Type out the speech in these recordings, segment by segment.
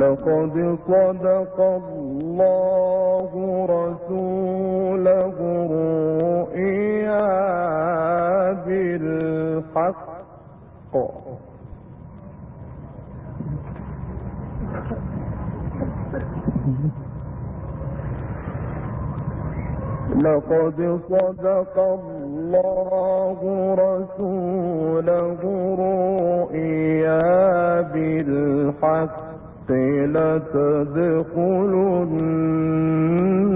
لقد صدق الله رسوله الرؤيا بالحق. لقد صدق الله رسوله رؤيا بالحق. لتدخلن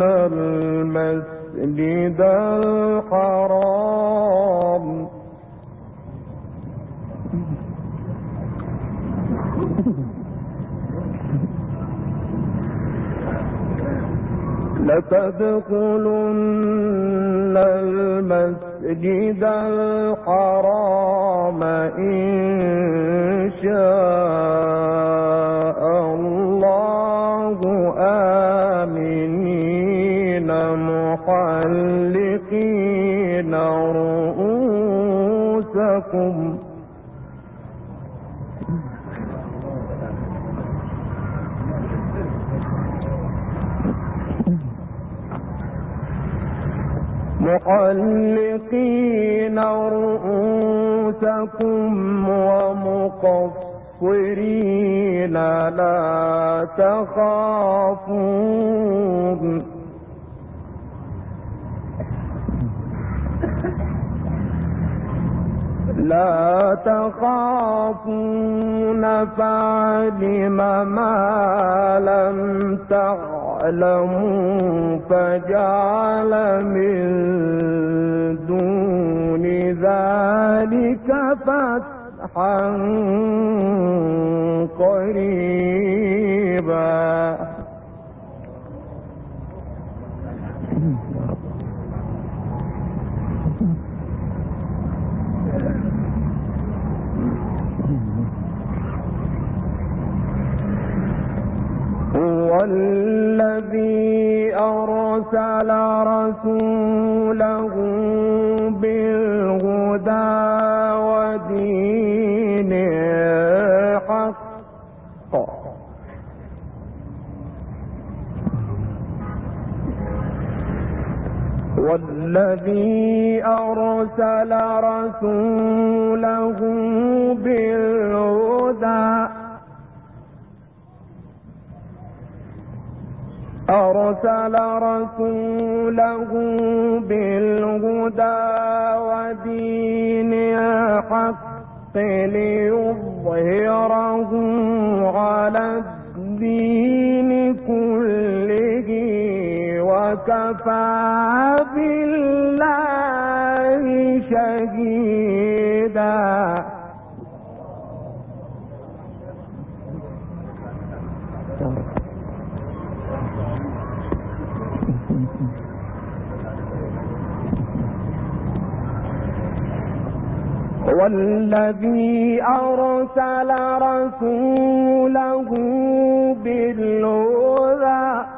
المسجد الحرام. لتدخلن المسجد الحرام إن شاء الله آمنين محلقين رؤوسكم محلقين رؤوسكم ومقصرين لا تخافون لا تخافون فعلم ما لم تعلموا فجعل من دون ذلك فتحا قريبا. والذي أرسل رسوله بالهدى. أرسل رسوله بالهدى ودين الحق ليظهره على الدين. وكفى بالله شهيدا. والذي أرسل رسوله بالهدى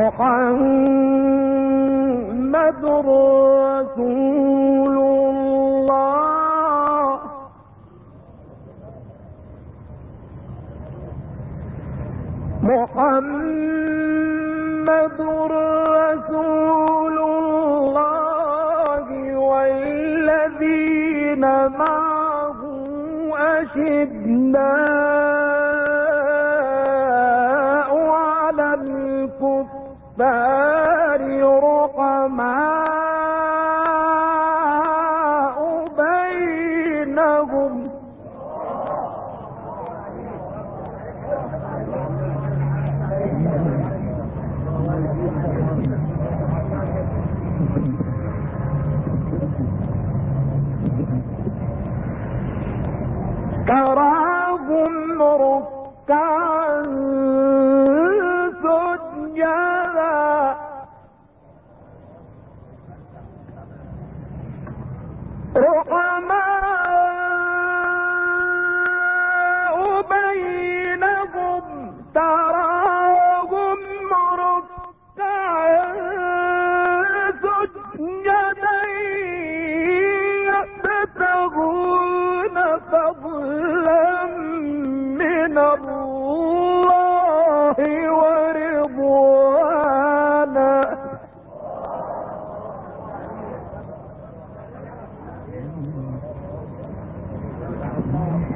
محمد رسول الله. محمد رسول الله والذين معه أشدناه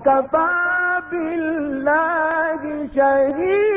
وكفى بالله شهيدا.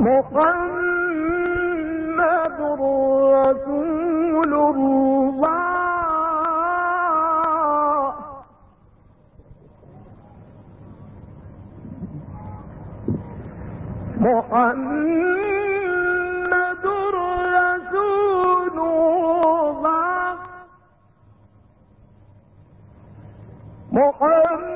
محمد رسول الله محمد رسول محمد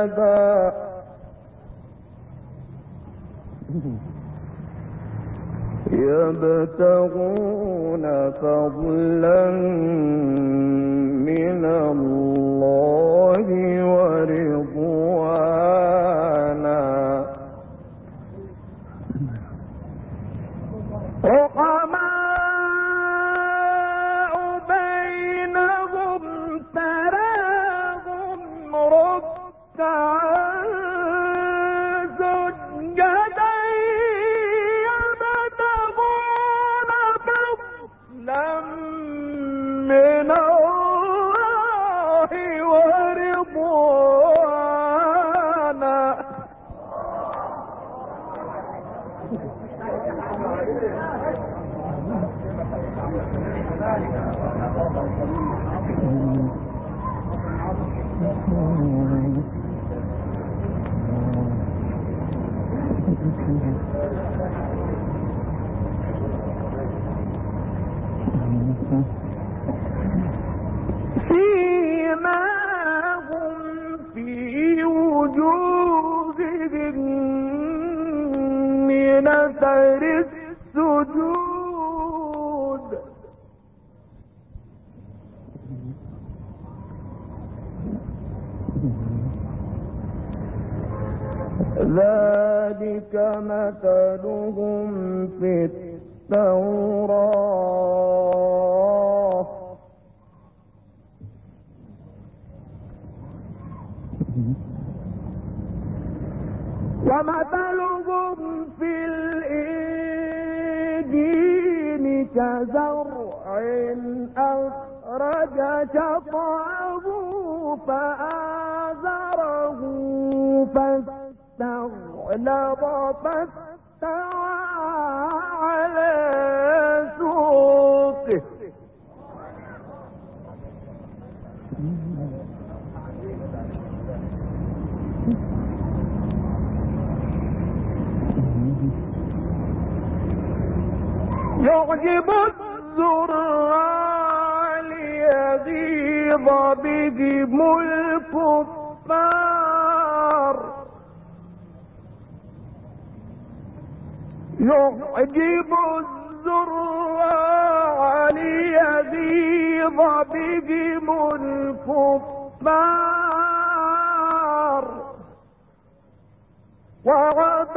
سجدا يبتغون فضلا من الله ورضوانا. أثر السجود. ذلك مثلهم في التوراة. ومثلهم كزرع أخرج شطعه فآزره فاستغلظ فاستوى على سوقه يعجب الزراع ليغيظ بهم الكفار. يعجب الزراع ليغيظ بهم الكفار. وعد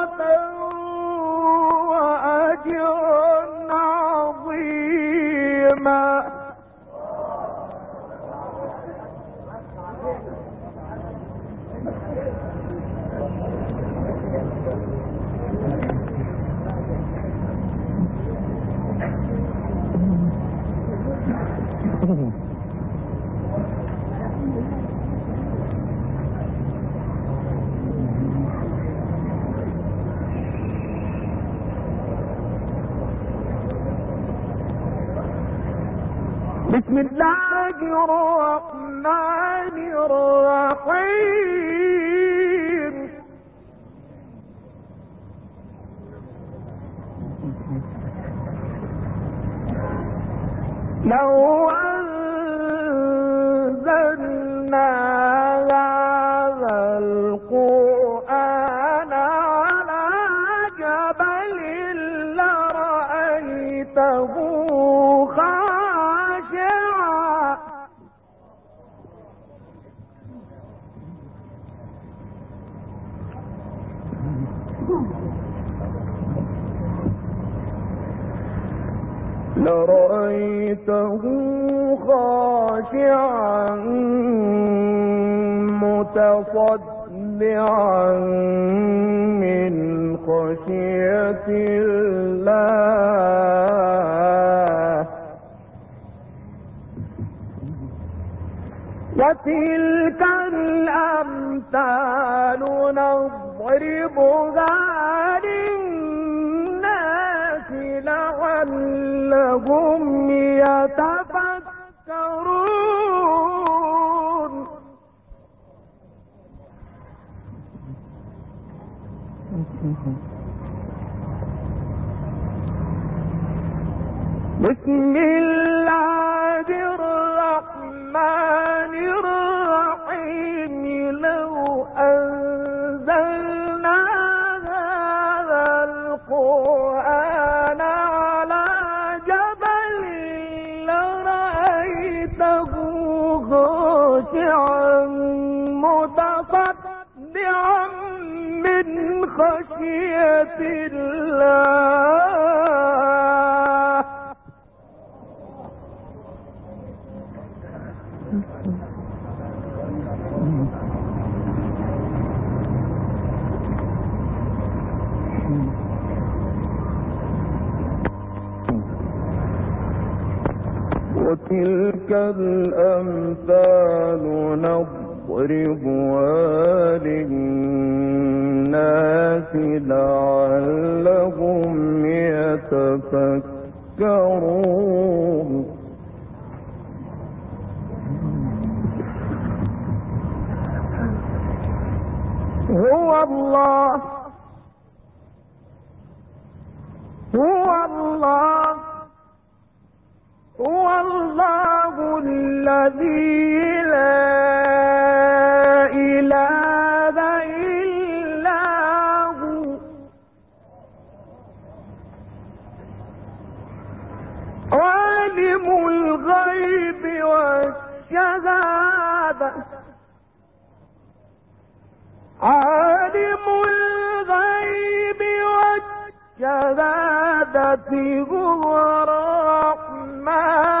بسم الله الرحمن الرحيم. لو لرأيته خاشعا متصدعا من خشية الله. وتلك الأمثال نضربها لعلهم يتفكرون. بسم الله وتلك الأمثال نضربها للناس لعلهم يتفكرون. هو الله. هو الله. هو الله الذي والشهادة هو الرحمن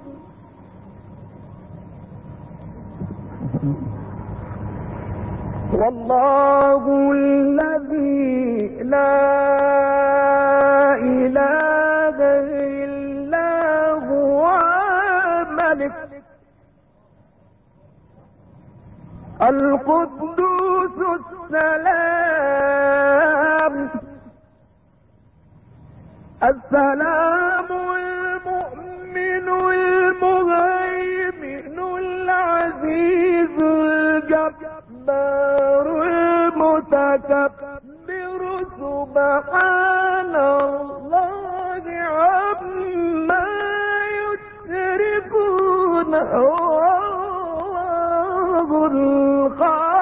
والله الذي لا إله إلا هو الملك القدوس السلام. السلام الجبار المتكبر سبحان الله عما يشركون. هو الله الخالق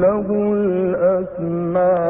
له الأسماء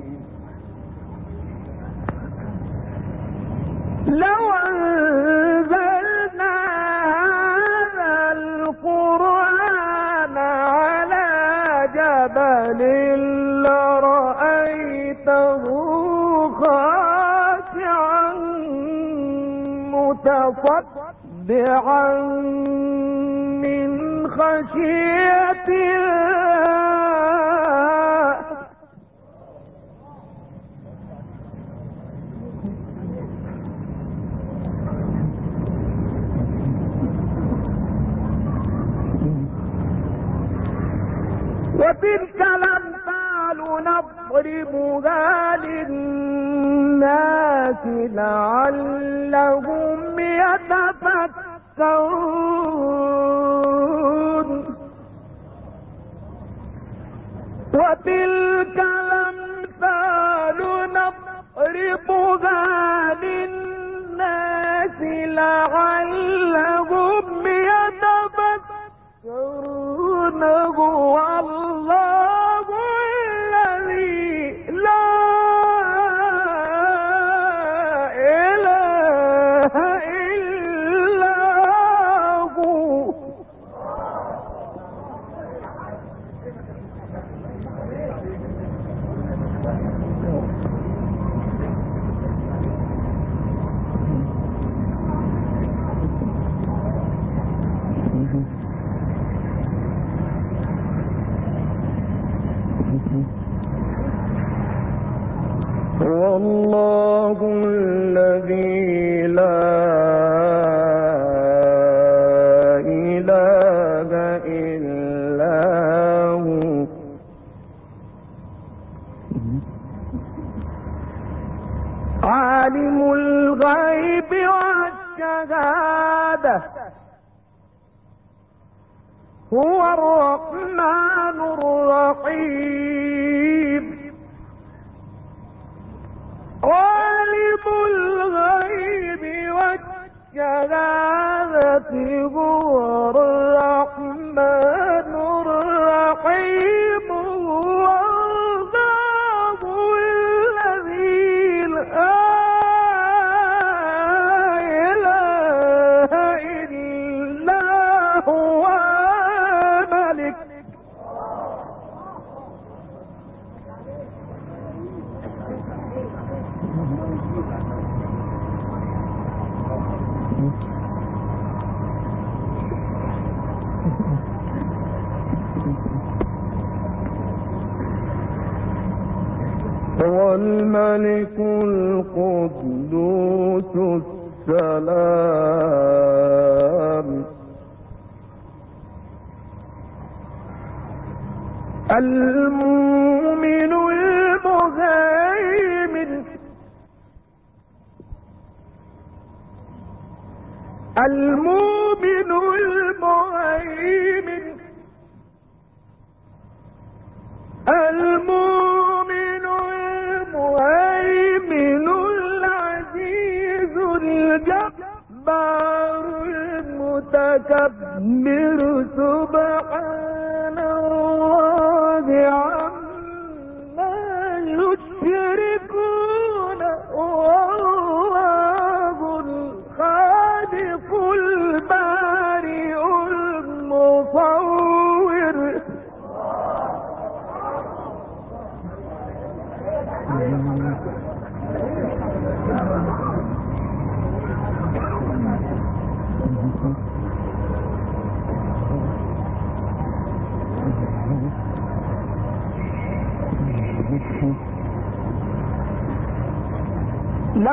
متصدعا من خشية الله. وتلك الأمثال نضربها للناس لعلهم يَشْتَرُونَ وَبِالْ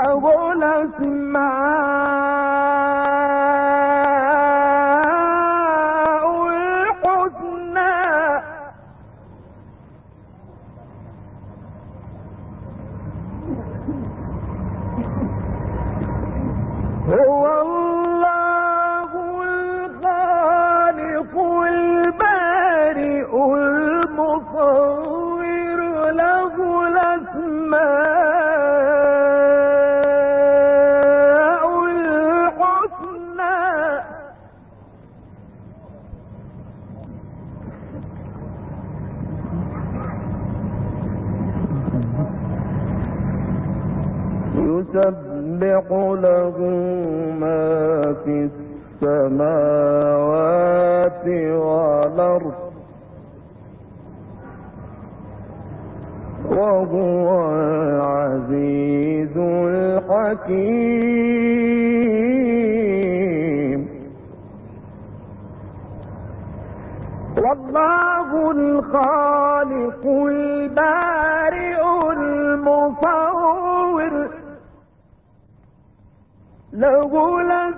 أول اسمعك السماوات والأرض وهو العزيز الحكيم. والله الخالق البارئ المصور. له لك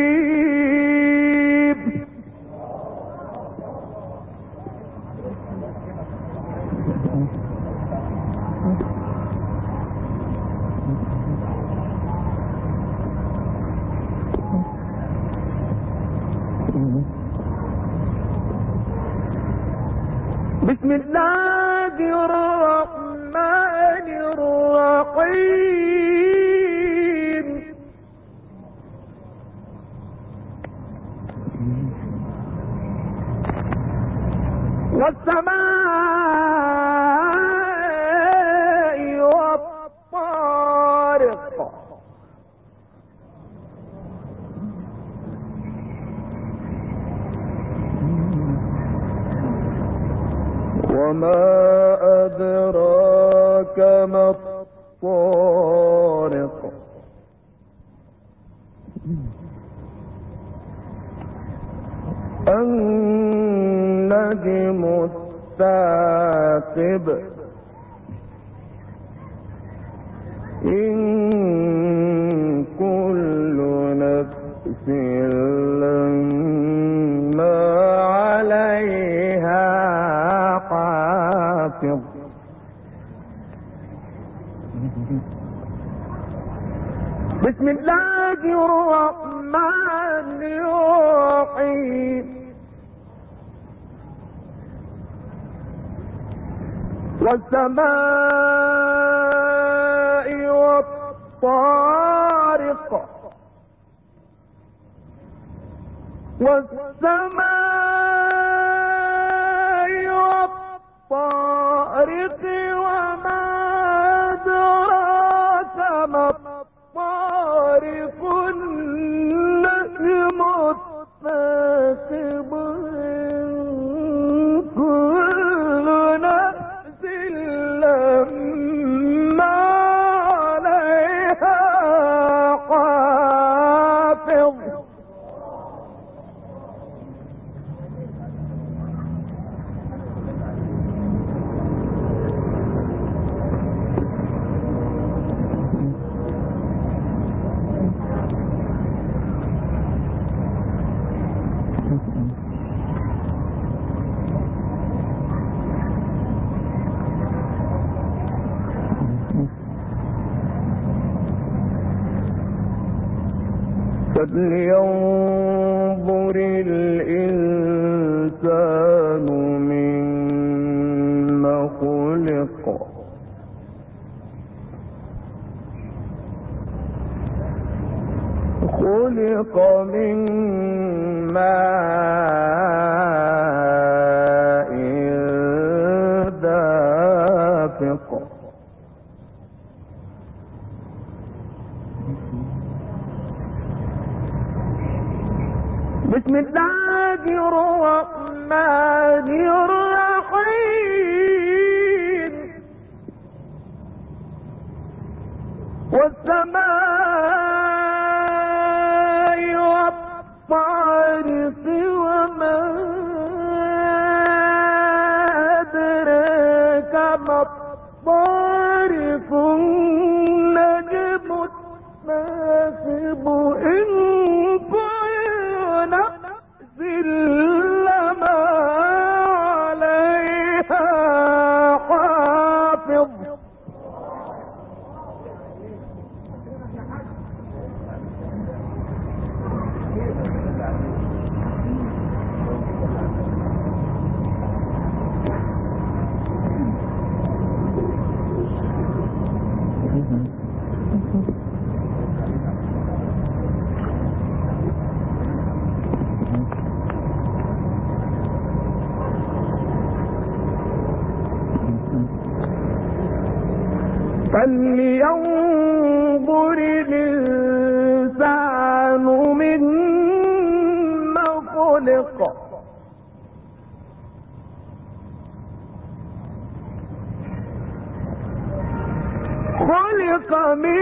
بسم الله والسماء والطارق فلينظر الإنسان مما خلق. خلق من ماء الطارق النجم الثاقب إن فلينظر الإنسان مما خلق خلق من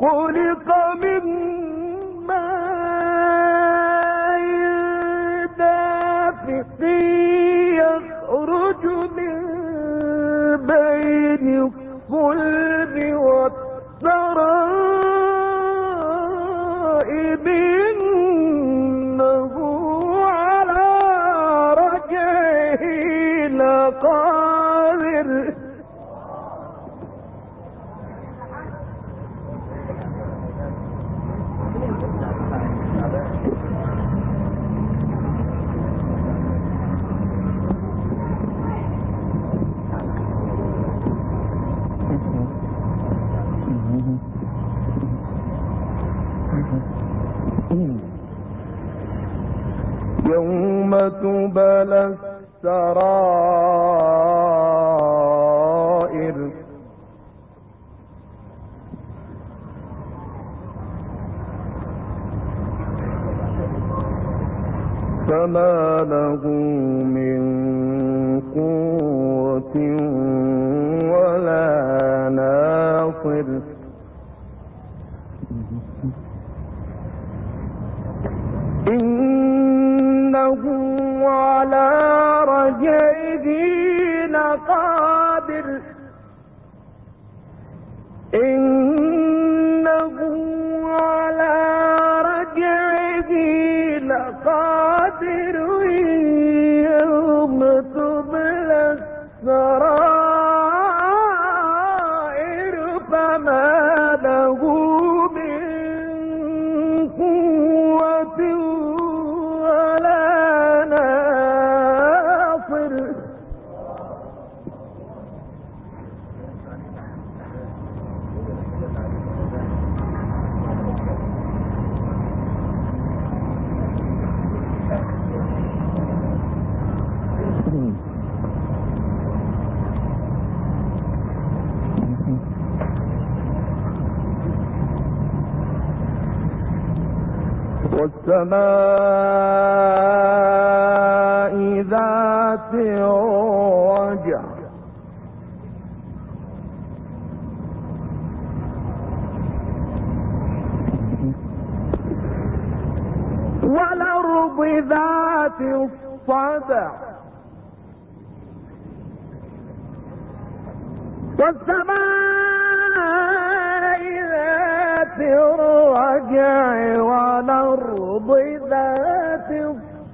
خلق من بل السرائر. فما له من قوة ولا ناصر. إنه على رجعه السماء ذات الرجع والأرض ذات الصدع. والسماء ذات الرجع والأرض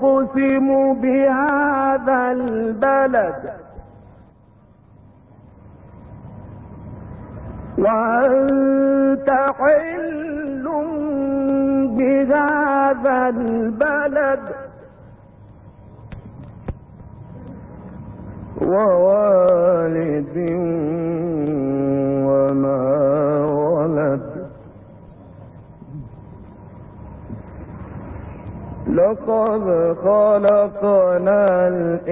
أقسم بهذا البلد وأنت حل بهذا البلد ووالد لقد خلقنا الإنسان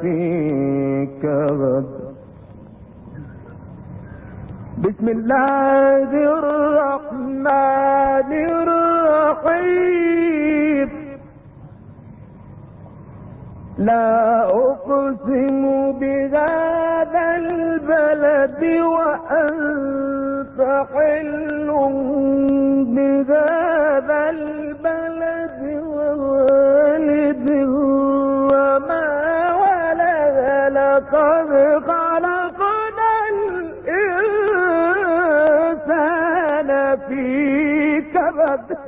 في كبد. بسم الله الرحمن الرحيم. لا أقسم بهذا البلد وأنت حل بهذا البلد ووالد وما خلقنا الإنسان في كبد.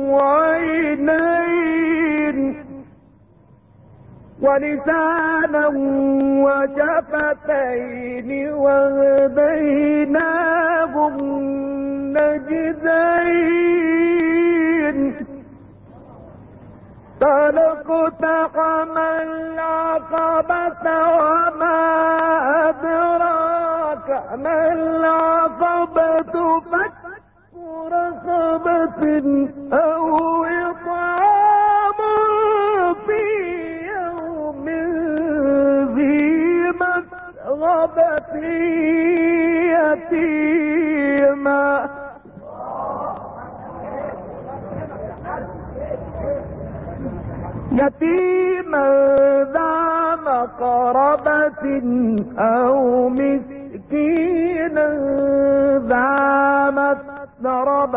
عينين ولسانا وشفتين وهديناه النجدين فلقتحم العقبة وما أدراك ما العقبة فك رقبة أو إطعام في يوم يتيما يتيما ذا مقربة أو مسكينا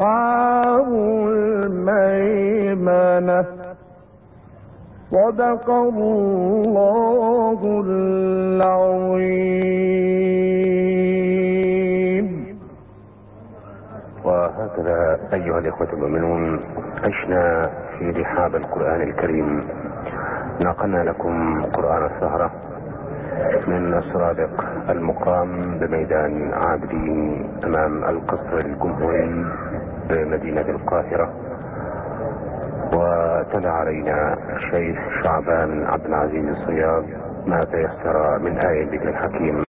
الميمنة. صدق الله العظيم. وهكذا أيها الإخوة المؤمنون عشنا في رحاب القرآن الكريم. نقلنا لكم قرآن السهرة. من السرادق المقام بميدان عابدين أمام القصر الجمهوري بمدينة القاهرة. وتلا علينا الشيخ شعبان عبد العزيز الصياد ما تيسر من آية الحكيم.